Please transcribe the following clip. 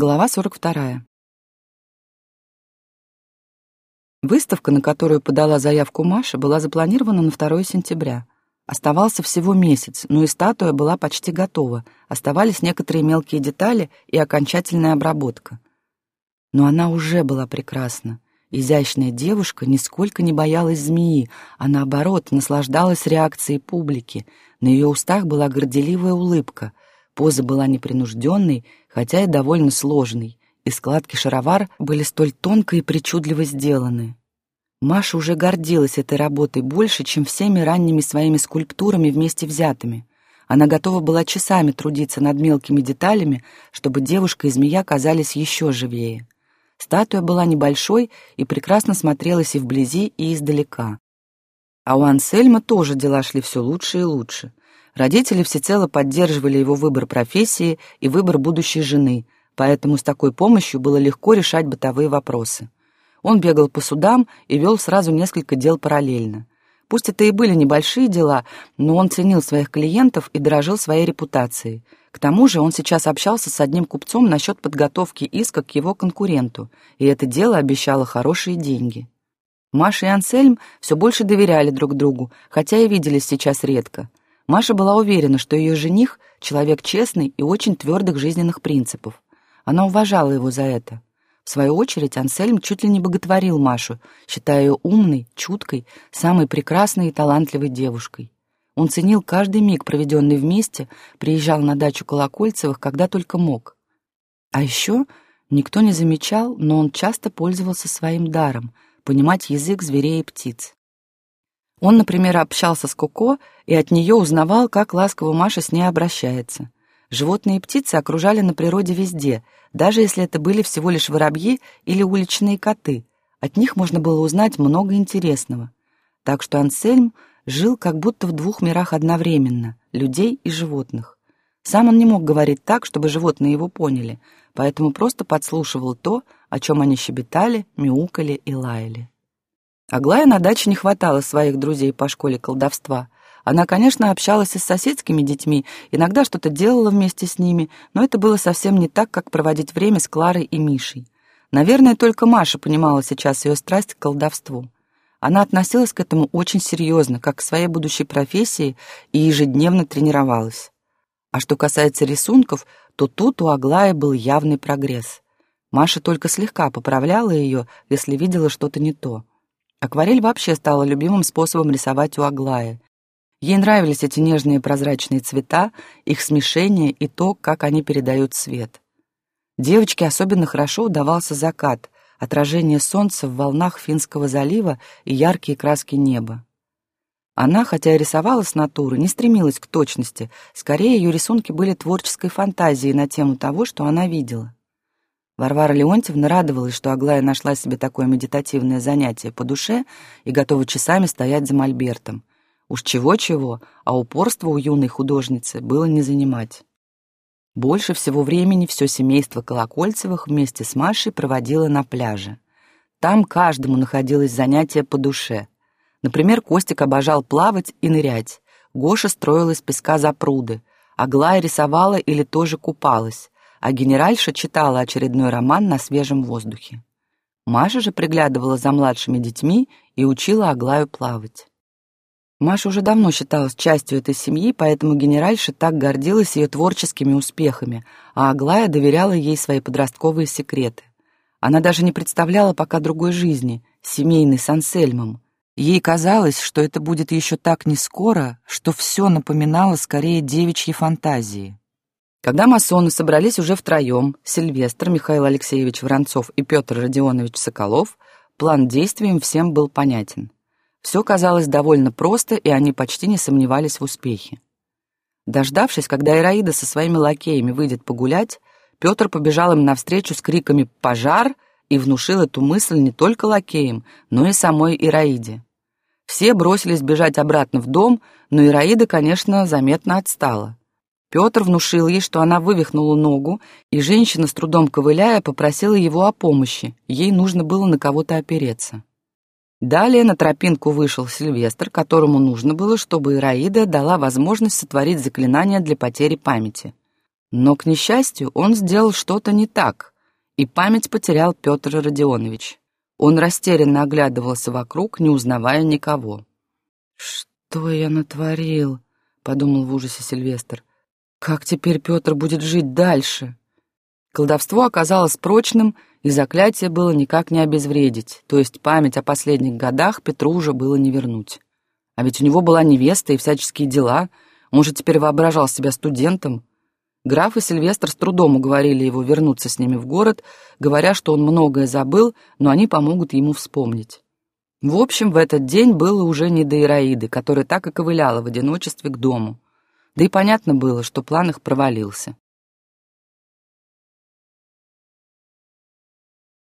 Глава 42. Выставка, на которую подала заявку Маша, была запланирована на 2 сентября. Оставался всего месяц, но и статуя была почти готова. Оставались некоторые мелкие детали и окончательная обработка. Но она уже была прекрасна. Изящная девушка нисколько не боялась змеи, а наоборот наслаждалась реакцией публики. На ее устах была горделивая улыбка — Поза была непринужденной, хотя и довольно сложной, и складки шаровар были столь тонко и причудливо сделаны. Маша уже гордилась этой работой больше, чем всеми ранними своими скульптурами вместе взятыми. Она готова была часами трудиться над мелкими деталями, чтобы девушка и змея казались еще живее. Статуя была небольшой и прекрасно смотрелась и вблизи, и издалека. А у Ансельма тоже дела шли все лучше и лучше. Родители всецело поддерживали его выбор профессии и выбор будущей жены, поэтому с такой помощью было легко решать бытовые вопросы. Он бегал по судам и вел сразу несколько дел параллельно. Пусть это и были небольшие дела, но он ценил своих клиентов и дорожил своей репутацией. К тому же он сейчас общался с одним купцом насчет подготовки иска к его конкуренту, и это дело обещало хорошие деньги. Маша и Ансельм все больше доверяли друг другу, хотя и виделись сейчас редко. Маша была уверена, что ее жених — человек честный и очень твердых жизненных принципов. Она уважала его за это. В свою очередь Ансельм чуть ли не боготворил Машу, считая ее умной, чуткой, самой прекрасной и талантливой девушкой. Он ценил каждый миг, проведенный вместе, приезжал на дачу Колокольцевых, когда только мог. А еще никто не замечал, но он часто пользовался своим даром — понимать язык зверей и птиц. Он, например, общался с Коко и от нее узнавал, как ласково Маша с ней обращается. Животные и птицы окружали на природе везде, даже если это были всего лишь воробьи или уличные коты. От них можно было узнать много интересного. Так что Ансельм жил как будто в двух мирах одновременно — людей и животных. Сам он не мог говорить так, чтобы животные его поняли, поэтому просто подслушивал то, о чем они щебетали, мяукали и лаяли. Аглая на даче не хватало своих друзей по школе колдовства. Она, конечно, общалась и с соседскими детьми, иногда что-то делала вместе с ними, но это было совсем не так, как проводить время с Кларой и Мишей. Наверное, только Маша понимала сейчас ее страсть к колдовству. Она относилась к этому очень серьезно, как к своей будущей профессии, и ежедневно тренировалась. А что касается рисунков, то тут у Аглаи был явный прогресс. Маша только слегка поправляла ее, если видела что-то не то. Акварель вообще стала любимым способом рисовать у Аглаи. Ей нравились эти нежные прозрачные цвета, их смешение и то, как они передают свет. Девочке особенно хорошо удавался закат, отражение солнца в волнах Финского залива и яркие краски неба. Она, хотя и рисовала с натуры, не стремилась к точности, скорее ее рисунки были творческой фантазией на тему того, что она видела. Варвара Леонтьевна радовалась, что Аглая нашла себе такое медитативное занятие по душе и готова часами стоять за мольбертом. Уж чего-чего, а упорство у юной художницы было не занимать. Больше всего времени все семейство Колокольцевых вместе с Машей проводило на пляже. Там каждому находилось занятие по душе. Например, Костик обожал плавать и нырять. Гоша строил из песка запруды. Аглая рисовала или тоже купалась а генеральша читала очередной роман на свежем воздухе. Маша же приглядывала за младшими детьми и учила Аглаю плавать. Маша уже давно считалась частью этой семьи, поэтому генеральша так гордилась ее творческими успехами, а Аглая доверяла ей свои подростковые секреты. Она даже не представляла пока другой жизни, семейной с Ансельмом. Ей казалось, что это будет еще так не скоро, что все напоминало скорее девичьи фантазии. Когда масоны собрались уже втроем, Сильвестр, Михаил Алексеевич Воронцов и Петр Родионович Соколов, план действий им всем был понятен. Все казалось довольно просто, и они почти не сомневались в успехе. Дождавшись, когда Ираида со своими лакеями выйдет погулять, Петр побежал им навстречу с криками «Пожар!» и внушил эту мысль не только лакеям, но и самой Ираиде. Все бросились бежать обратно в дом, но Ираида, конечно, заметно отстала. Петр внушил ей, что она вывихнула ногу, и женщина, с трудом ковыляя, попросила его о помощи. Ей нужно было на кого-то опереться. Далее на тропинку вышел Сильвестр, которому нужно было, чтобы Ираида дала возможность сотворить заклинание для потери памяти. Но, к несчастью, он сделал что-то не так, и память потерял Петр Родионович. Он растерянно оглядывался вокруг, не узнавая никого. «Что я натворил?» — подумал в ужасе Сильвестр. «Как теперь Петр будет жить дальше?» Колдовство оказалось прочным, и заклятие было никак не обезвредить, то есть память о последних годах Петру уже было не вернуть. А ведь у него была невеста и всяческие дела, он же теперь воображал себя студентом. Граф и Сильвестр с трудом уговорили его вернуться с ними в город, говоря, что он многое забыл, но они помогут ему вспомнить. В общем, в этот день было уже не до Ираиды, которая так и ковыляла в одиночестве к дому. Да и понятно было, что план их провалился.